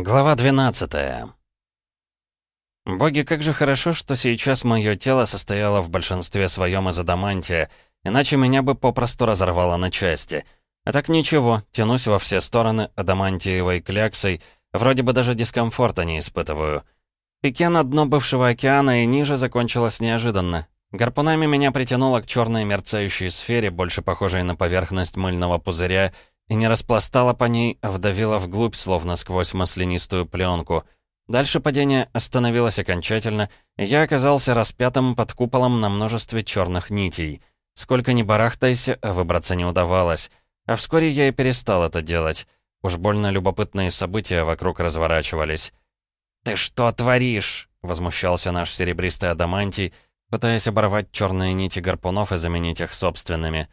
Глава 12 Боги, как же хорошо, что сейчас мое тело состояло в большинстве своем из адамантия, иначе меня бы попросту разорвало на части. А так ничего, тянусь во все стороны адамантиевой кляксой, вроде бы даже дискомфорта не испытываю. Пике на дно бывшего океана и ниже закончилось неожиданно. Гарпунами меня притянуло к черной мерцающей сфере, больше похожей на поверхность мыльного пузыря, и не распластала по ней, а вдавила вглубь, словно сквозь маслянистую пленку. Дальше падение остановилось окончательно, и я оказался распятым под куполом на множестве черных нитей. Сколько ни барахтайся, а выбраться не удавалось. А вскоре я и перестал это делать. Уж больно любопытные события вокруг разворачивались. «Ты что творишь?» — возмущался наш серебристый адамантий, пытаясь оборвать черные нити гарпунов и заменить их собственными.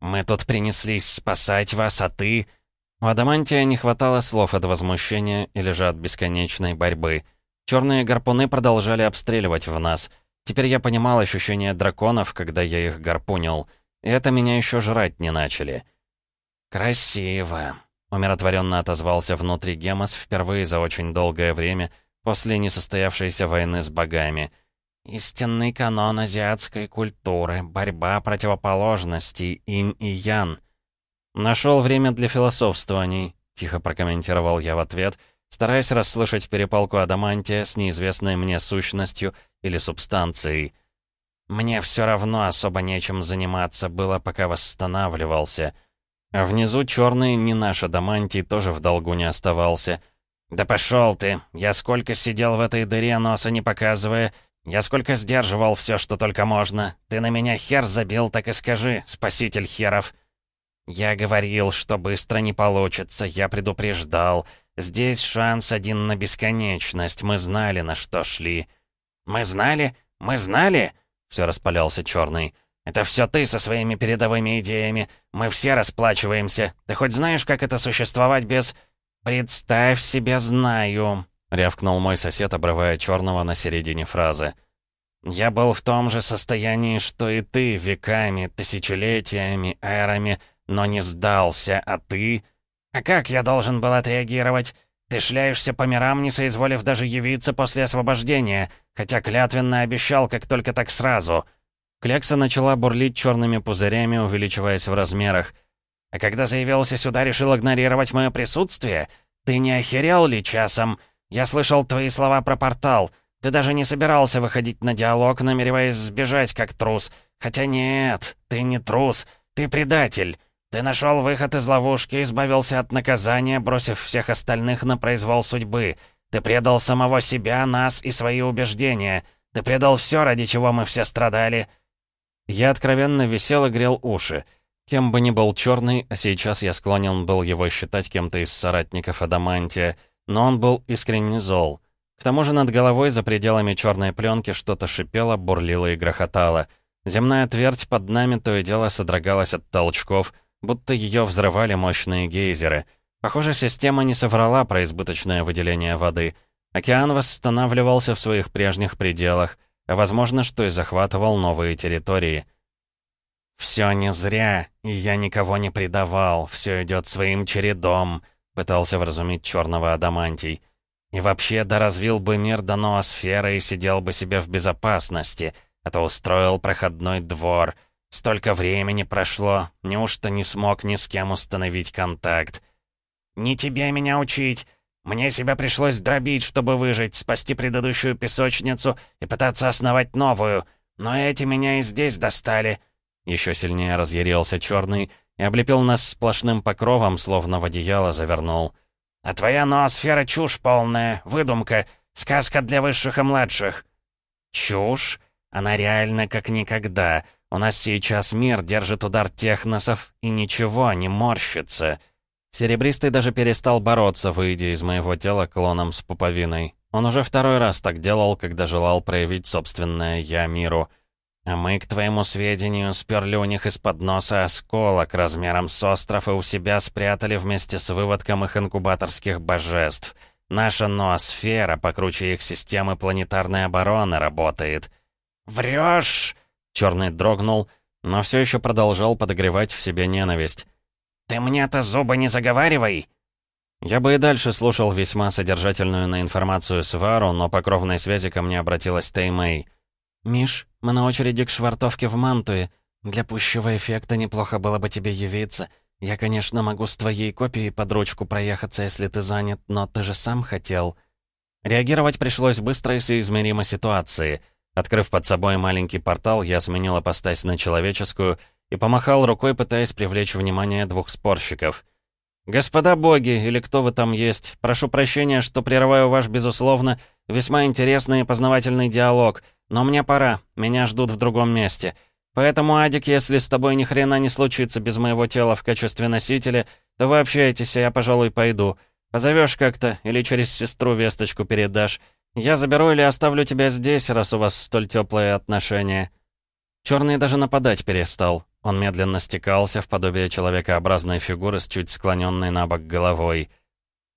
«Мы тут принеслись спасать вас, а ты...» У Адамантия не хватало слов от возмущения или же от бесконечной борьбы. Черные гарпуны продолжали обстреливать в нас. Теперь я понимал ощущение драконов, когда я их гарпунил. И это меня еще жрать не начали. «Красиво», — умиротворенно отозвался внутри Гемос впервые за очень долгое время после несостоявшейся войны с богами — Истинный канон азиатской культуры, борьба противоположностей, инь и ян. Нашел время для философствований, тихо прокомментировал я в ответ, стараясь расслышать перепалку адамантия с неизвестной мне сущностью или субстанцией. Мне все равно особо нечем заниматься было, пока восстанавливался. А внизу черный, не наш адамантий, тоже в долгу не оставался. «Да пошел ты! Я сколько сидел в этой дыре, носа не показывая, «Я сколько сдерживал все, что только можно. Ты на меня хер забил, так и скажи, спаситель херов». «Я говорил, что быстро не получится, я предупреждал. Здесь шанс один на бесконечность, мы знали, на что шли». «Мы знали? Мы знали?» — все распалялся черный. «Это все ты со своими передовыми идеями. Мы все расплачиваемся. Ты хоть знаешь, как это существовать без...» «Представь себе, знаю», — рявкнул мой сосед, обрывая черного на середине фразы. «Я был в том же состоянии, что и ты, веками, тысячелетиями, эрами, но не сдался, а ты...» «А как я должен был отреагировать? Ты шляешься по мирам, не соизволив даже явиться после освобождения, хотя клятвенно обещал, как только так сразу». Клякса начала бурлить черными пузырями, увеличиваясь в размерах. «А когда заявился сюда, решил игнорировать мое присутствие? Ты не охерел ли часом?» «Я слышал твои слова про портал. Ты даже не собирался выходить на диалог, намереваясь сбежать как трус. Хотя нет, ты не трус, ты предатель. Ты нашел выход из ловушки, избавился от наказания, бросив всех остальных на произвол судьбы. Ты предал самого себя, нас и свои убеждения. Ты предал все, ради чего мы все страдали». Я откровенно висел и грел уши. Кем бы ни был черный, а сейчас я склонен был его считать кем-то из соратников Адамантия — но он был искренне зол. К тому же над головой за пределами черной пленки что-то шипело, бурлило и грохотало. Земная твердь под нами то и дело содрогалась от толчков, будто ее взрывали мощные гейзеры. Похоже, система не соврала про избыточное выделение воды. Океан восстанавливался в своих прежних пределах, а возможно, что и захватывал новые территории. «Все не зря, и я никого не предавал, все идет своим чередом», Пытался вразумить черного адамантий. И вообще, да развил бы мир до ноосферы и сидел бы себе в безопасности, а то устроил проходной двор. Столько времени прошло, неужто не смог ни с кем установить контакт? «Не тебе меня учить!» Мне себя пришлось дробить, чтобы выжить, спасти предыдущую песочницу и пытаться основать новую. Но эти меня и здесь достали». Еще сильнее разъярился черный и облепил нас сплошным покровом, словно в одеяло завернул. «А твоя ноосфера чушь полная, выдумка, сказка для высших и младших». «Чушь? Она реально как никогда. У нас сейчас мир держит удар техносов, и ничего, не морщится». Серебристый даже перестал бороться, выйдя из моего тела клоном с пуповиной. Он уже второй раз так делал, когда желал проявить собственное «я» миру. А мы, к твоему сведению, сперли у них из-под носа осколок размером с остров и у себя спрятали вместе с выводком их инкубаторских божеств. Наша ноосфера, покруче их системы планетарной обороны, работает. «Врешь!» — черный дрогнул, но все еще продолжал подогревать в себе ненависть. «Ты мне-то зубы не заговаривай!» Я бы и дальше слушал весьма содержательную на информацию Свару, но по кровной связи ко мне обратилась Теймэй. «Миш, мы на очереди к швартовке в Мантуе. Для пущего эффекта неплохо было бы тебе явиться. Я, конечно, могу с твоей копией под ручку проехаться, если ты занят, но ты же сам хотел». Реагировать пришлось быстро и соизмеримо ситуации. Открыв под собой маленький портал, я сменил апостась на человеческую и помахал рукой, пытаясь привлечь внимание двух спорщиков — «Господа боги, или кто вы там есть, прошу прощения, что прерываю ваш, безусловно, весьма интересный и познавательный диалог, но мне пора, меня ждут в другом месте. Поэтому, Адик, если с тобой ни хрена не случится без моего тела в качестве носителя, то вы общаетесь, а я, пожалуй, пойду. Позовешь как-то или через сестру весточку передашь. Я заберу или оставлю тебя здесь, раз у вас столь теплые отношения». Черный даже нападать перестал. Он медленно стекался в подобие человекообразной фигуры с чуть склоненной на бок головой.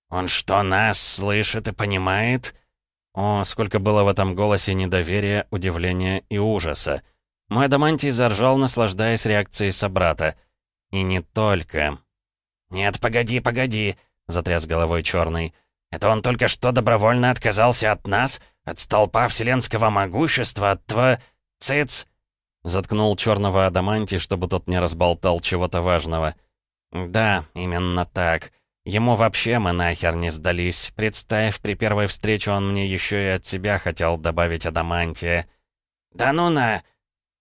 «Он что, нас слышит и понимает?» О, сколько было в этом голосе недоверия, удивления и ужаса. Мой Адамантий заржал, наслаждаясь реакцией собрата. И не только. «Нет, погоди, погоди», — затряс головой черный. «Это он только что добровольно отказался от нас, от столпа вселенского могущества, от тва... Циц...» Заткнул черного адаманти, чтобы тот не разболтал чего-то важного. «Да, именно так. Ему вообще мы нахер не сдались. Представь, при первой встрече он мне еще и от себя хотел добавить адамантия». «Да ну на...»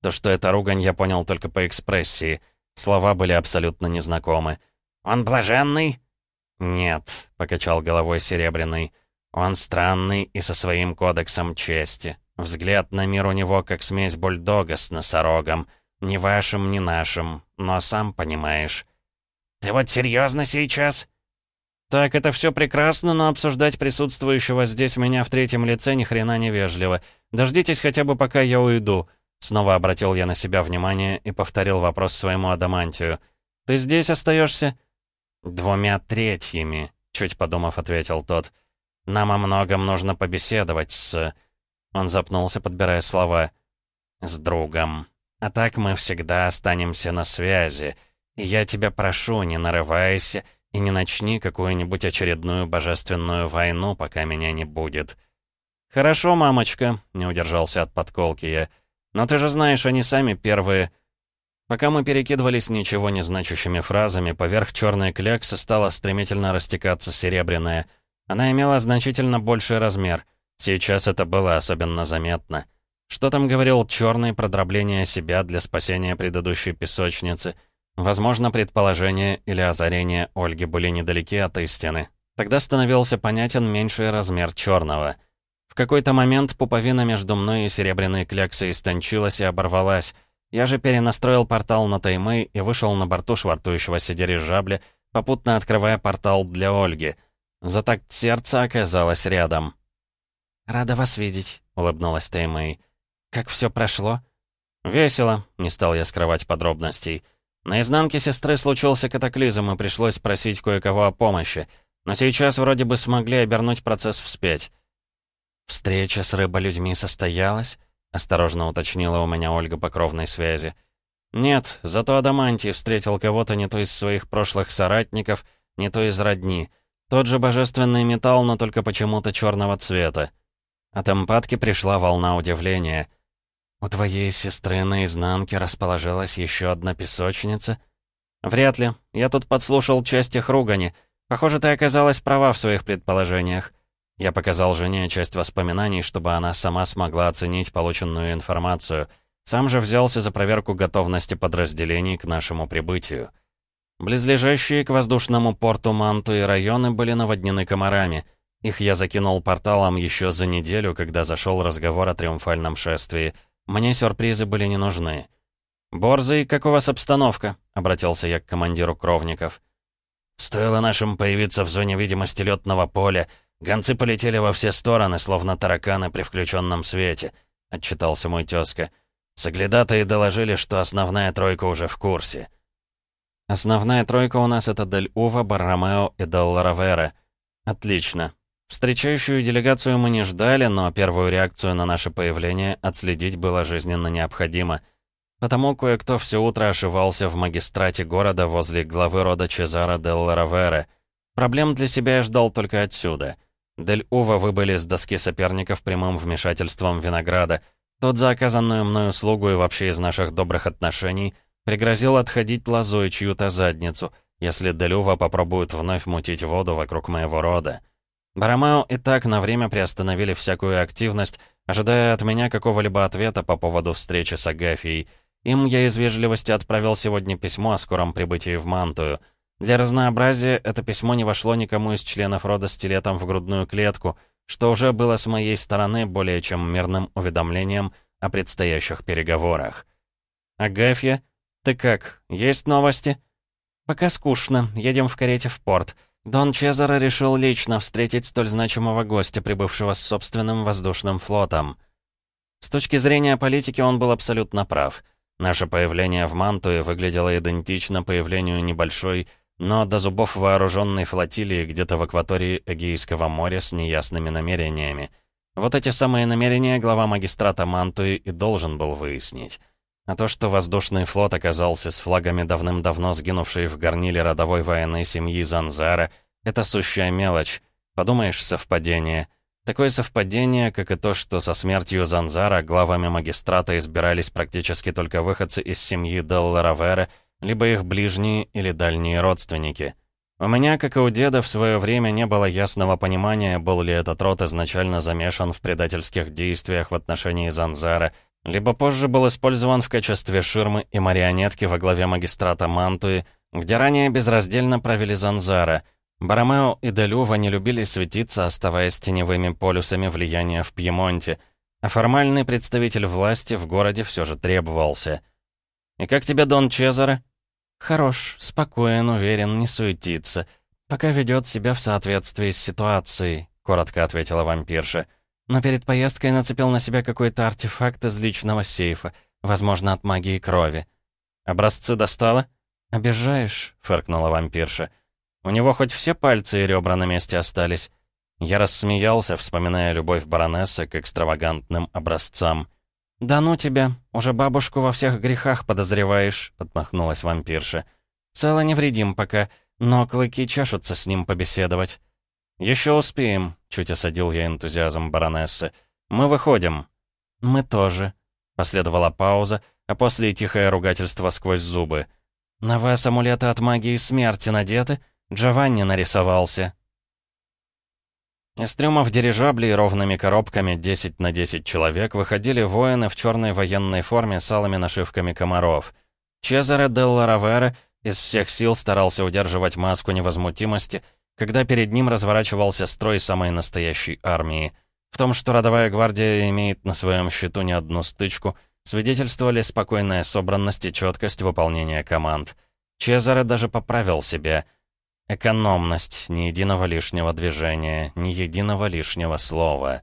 То, что это ругань, я понял только по экспрессии. Слова были абсолютно незнакомы. «Он блаженный?» «Нет», — покачал головой Серебряный. «Он странный и со своим кодексом чести. Взгляд на мир у него как смесь бульдога с носорогом. Ни вашим, ни нашим, но сам понимаешь. «Ты вот серьезно сейчас?» «Так, это все прекрасно, но обсуждать присутствующего здесь меня в третьем лице ни хрена не вежливо. Дождитесь хотя бы, пока я уйду». Снова обратил я на себя внимание и повторил вопрос своему Адамантию. «Ты здесь остаешься? «Двумя третьими», — чуть подумав, ответил тот. «Нам о многом нужно побеседовать с...» Он запнулся, подбирая слова. «С другом. А так мы всегда останемся на связи. И я тебя прошу, не нарывайся и не начни какую-нибудь очередную божественную войну, пока меня не будет». «Хорошо, мамочка», — не удержался от подколки я. «Но ты же знаешь, они сами первые...» Пока мы перекидывались ничего не значащими фразами, поверх черной кляксы стала стремительно растекаться серебряная. Она имела значительно больший размер — Сейчас это было особенно заметно. Что там говорил черный про дробление себя для спасения предыдущей песочницы? Возможно, предположение или озарение Ольги были недалеки от истины. Тогда становился понятен меньший размер черного. В какой-то момент пуповина между мной и серебряной кляксой истончилась и оборвалась. Я же перенастроил портал на Таймы и вышел на борту швартующегося дирижабля, попутно открывая портал для Ольги. За такт сердца оказалось рядом. «Рада вас видеть», — улыбнулась Теймэй. «Как все прошло?» «Весело», — не стал я скрывать подробностей. На изнанке сестры случился катаклизм, и пришлось просить кое-кого о помощи. Но сейчас вроде бы смогли обернуть процесс вспять. «Встреча с рыболюдьми состоялась?» — осторожно уточнила у меня Ольга по кровной связи. «Нет, зато Адамантий встретил кого-то не то из своих прошлых соратников, не то из родни. Тот же божественный металл, но только почему-то черного цвета. От эмпатки пришла волна удивления. «У твоей сестры на изнанке расположилась еще одна песочница?» «Вряд ли. Я тут подслушал часть их ругани. Похоже, ты оказалась права в своих предположениях». Я показал жене часть воспоминаний, чтобы она сама смогла оценить полученную информацию. Сам же взялся за проверку готовности подразделений к нашему прибытию. Близлежащие к воздушному порту Манту и районы были наводнены комарами — их я закинул порталом еще за неделю, когда зашел разговор о триумфальном шествии. Мне сюрпризы были не нужны. «Борзый, как у вас обстановка?» — обратился я к командиру Кровников. «Стоило нашим появиться в зоне видимости летного поля, гонцы полетели во все стороны, словно тараканы при включенном свете», — отчитался мой тезка. «Соглядатые доложили, что основная тройка уже в курсе». «Основная тройка у нас — это Дель Ува, Барромео и Дель Равера. Отлично. Встречающую делегацию мы не ждали, но первую реакцию на наше появление отследить было жизненно необходимо. Потому кое-кто все утро ошивался в магистрате города возле главы рода Чезаро де Ларавере. Проблем для себя я ждал только отсюда. Дель Ува выбыли с доски соперников прямым вмешательством Винограда. Тот за оказанную мною услугу и вообще из наших добрых отношений пригрозил отходить лозой чью-то задницу, если Дель Ува попробует вновь мутить воду вокруг моего рода. Барамао и так на время приостановили всякую активность, ожидая от меня какого-либо ответа по поводу встречи с Агафией. Им я из вежливости отправил сегодня письмо о скором прибытии в Мантую. Для разнообразия это письмо не вошло никому из членов рода стилетом в грудную клетку, что уже было с моей стороны более чем мирным уведомлением о предстоящих переговорах. «Агафья, ты как, есть новости?» «Пока скучно, едем в карете в порт». Дон Чезаро решил лично встретить столь значимого гостя, прибывшего с собственным воздушным флотом. С точки зрения политики он был абсолютно прав. Наше появление в Мантуе выглядело идентично появлению небольшой, но до зубов вооруженной флотилии где-то в акватории Эгейского моря с неясными намерениями. Вот эти самые намерения глава магистрата Мантуи и должен был выяснить. А то, что воздушный флот оказался с флагами давным-давно сгинувшей в горниле родовой военной семьи Занзара, это сущая мелочь. Подумаешь, совпадение. Такое совпадение, как и то, что со смертью Занзара главами магистрата избирались практически только выходцы из семьи Делла Равера, либо их ближние или дальние родственники. У меня, как и у деда, в свое время не было ясного понимания, был ли этот род изначально замешан в предательских действиях в отношении Занзара — либо позже был использован в качестве ширмы и марионетки во главе магистрата Мантуи, где ранее безраздельно правили Занзара. Баромео и Делюва не любили светиться, оставаясь теневыми полюсами влияния в Пьемонте, а формальный представитель власти в городе все же требовался. «И как тебе Дон Чезаре?» «Хорош, спокоен, уверен, не суетится. Пока ведет себя в соответствии с ситуацией», — коротко ответила вампирша. Но перед поездкой нацепил на себя какой-то артефакт из личного сейфа, возможно, от магии крови. «Образцы достала?» «Обижаешь», — фыркнула вампирша. «У него хоть все пальцы и ребра на месте остались». Я рассмеялся, вспоминая любовь баронессы к экстравагантным образцам. «Да ну тебя, уже бабушку во всех грехах подозреваешь», — отмахнулась вампирша. «Цело невредим пока, но клыки чешутся с ним побеседовать». «Еще успеем», — чуть осадил я энтузиазм баронессы. «Мы выходим». «Мы тоже», — последовала пауза, а после тихое ругательство сквозь зубы. «На вас амулеты от магии смерти надеты? Джованни нарисовался». Из трюмов дирижаблей ровными коробками 10 на 10 человек выходили воины в черной военной форме с алыми нашивками комаров. Чезаре Делла Равера из всех сил старался удерживать маску невозмутимости — когда перед ним разворачивался строй самой настоящей армии. В том, что родовая гвардия имеет на своем счету не одну стычку, свидетельствовали спокойная собранность и четкость выполнения команд. Чезаре даже поправил себя. Экономность, ни единого лишнего движения, ни единого лишнего слова.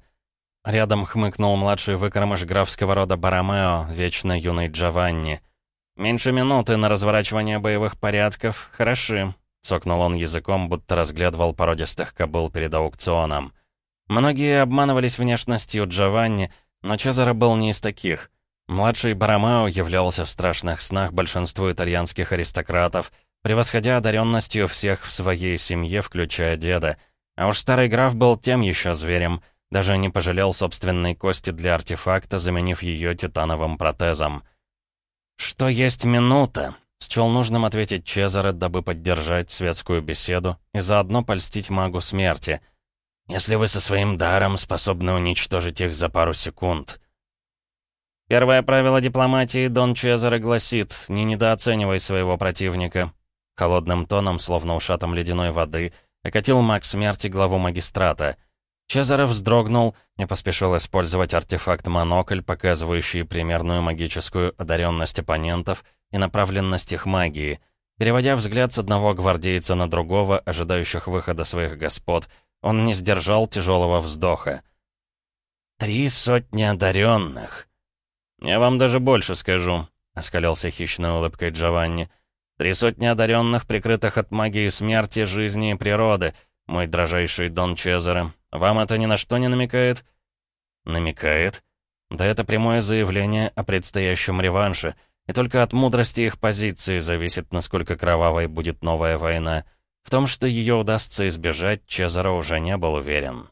Рядом хмыкнул младший выкормыш графского рода Барамео, вечно юный Джованни. «Меньше минуты на разворачивание боевых порядков. Хороши. Цокнул он языком, будто разглядывал породистых кобыл перед аукционом. Многие обманывались внешностью Джованни, но Чезаро был не из таких. Младший Барамео являлся в страшных снах большинству итальянских аристократов, превосходя одаренностью всех в своей семье, включая деда. А уж старый граф был тем еще зверем, даже не пожалел собственной кости для артефакта, заменив ее титановым протезом. «Что есть минута?» Счел нужным ответить Чезаре, дабы поддержать светскую беседу и заодно польстить магу смерти. «Если вы со своим даром способны уничтожить их за пару секунд». Первое правило дипломатии Дон Чезаре гласит «Не недооценивай своего противника». Холодным тоном, словно ушатом ледяной воды, окатил маг смерти главу магистрата. Чезаре вздрогнул и поспешил использовать артефакт-монокль, показывающий примерную магическую одаренность оппонентов — и направленность их магии. Переводя взгляд с одного гвардейца на другого, ожидающих выхода своих господ, он не сдержал тяжелого вздоха. «Три сотни одаренных!» «Я вам даже больше скажу», — оскалился хищной улыбкой Джованни. «Три сотни одаренных, прикрытых от магии смерти, жизни и природы, мой дрожайший Дон Чезаре. Вам это ни на что не намекает?» «Намекает?» «Да это прямое заявление о предстоящем реванше». И только от мудрости их позиции зависит, насколько кровавой будет новая война. В том, что ее удастся избежать, Чезаро уже не был уверен.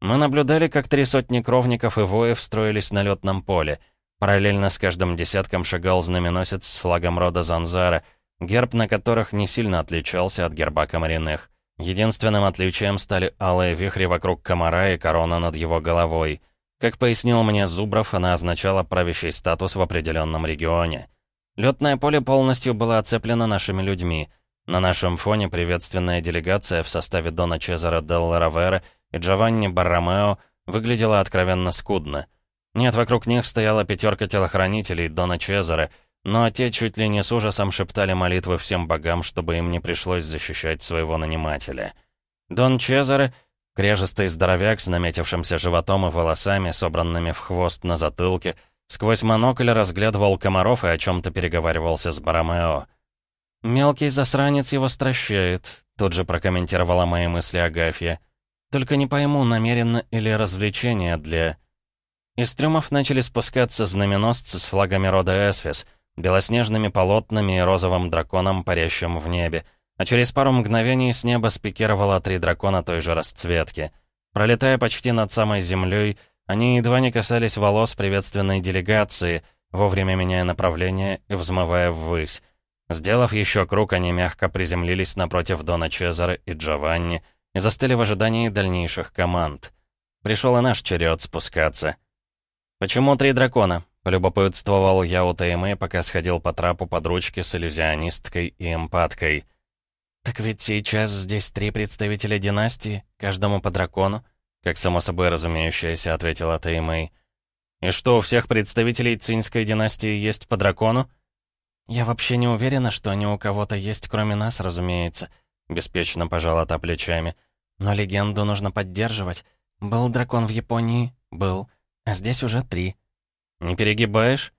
Мы наблюдали, как три сотни кровников и воев строились на летном поле. Параллельно с каждым десятком шагал знаменосец с флагом рода Занзара, герб на которых не сильно отличался от герба комариных. Единственным отличием стали алые вихри вокруг комара и корона над его головой. Как пояснил мне Зубров, она означала правящий статус в определенном регионе. Летное поле полностью было оцеплено нашими людьми. На нашем фоне приветственная делегация в составе Дона Чезаро Делла Равера и Джованни Барромео выглядела откровенно скудно. Нет, вокруг них стояла пятерка телохранителей Дона Чезаре, но те чуть ли не с ужасом шептали молитвы всем богам, чтобы им не пришлось защищать своего нанимателя. Дон Чезаре, крежистый здоровяк с наметившимся животом и волосами, собранными в хвост на затылке, сквозь монокль разглядывал комаров и о чем-то переговаривался с Баромео. «Мелкий засранец его стращает», — тут же прокомментировала мои мысли Агафья. Только не пойму, намеренно или развлечение для... Из трюмов начали спускаться знаменосцы с флагами рода Эсфис, белоснежными полотнами и розовым драконом, парящим в небе. А через пару мгновений с неба спикировало три дракона той же расцветки. Пролетая почти над самой землей, они едва не касались волос приветственной делегации, вовремя меняя направление и взмывая ввысь. Сделав еще круг, они мягко приземлились напротив Дона Чезаре и Джованни, и застыли в ожидании дальнейших команд. Пришел и наш черед спускаться. «Почему три дракона?» — полюбопытствовал я у Таймы, пока сходил по трапу под ручки с иллюзионисткой и эмпаткой. «Так ведь сейчас здесь три представителя династии, каждому по дракону», как само собой разумеющееся ответила Таймэй. «И что, у всех представителей цинской династии есть по дракону?» «Я вообще не уверена, что они у кого-то есть, кроме нас, разумеется», — беспечно пожала та плечами. «Но легенду нужно поддерживать. Был дракон в Японии? Был. А здесь уже три». «Не перегибаешь?»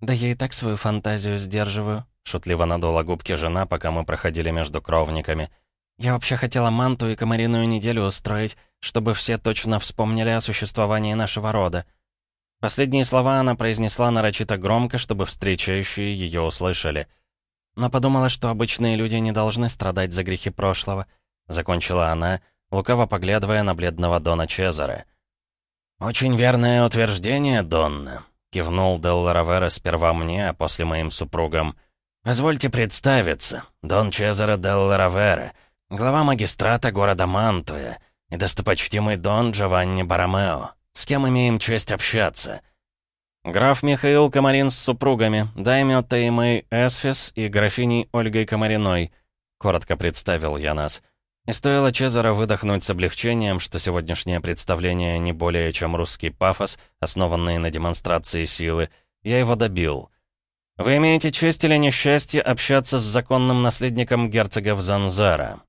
«Да я и так свою фантазию сдерживаю», — шутливо надула губки жена, пока мы проходили между кровниками. «Я вообще хотела манту и комариную неделю устроить, чтобы все точно вспомнили о существовании нашего рода». Последние слова она произнесла нарочито громко, чтобы встречающие ее услышали — но подумала, что обычные люди не должны страдать за грехи прошлого. Закончила она, лукаво поглядывая на бледного Дона Чезаре. «Очень верное утверждение, Донна», — кивнул Делла Равера сперва мне, а после моим супругам. «Позвольте представиться, Дон Чезаре Делла Равера, глава магистрата города Мантуя и достопочтимый Дон Джованни Баромео. С кем имеем честь общаться?» «Граф Михаил Комарин с супругами, даймё Теймэй Эсфис и графиней Ольгой Комариной», — коротко представил я нас. И стоило Чезаро выдохнуть с облегчением, что сегодняшнее представление не более чем русский пафос, основанный на демонстрации силы, я его добил. «Вы имеете честь или несчастье общаться с законным наследником герцога Занзара?»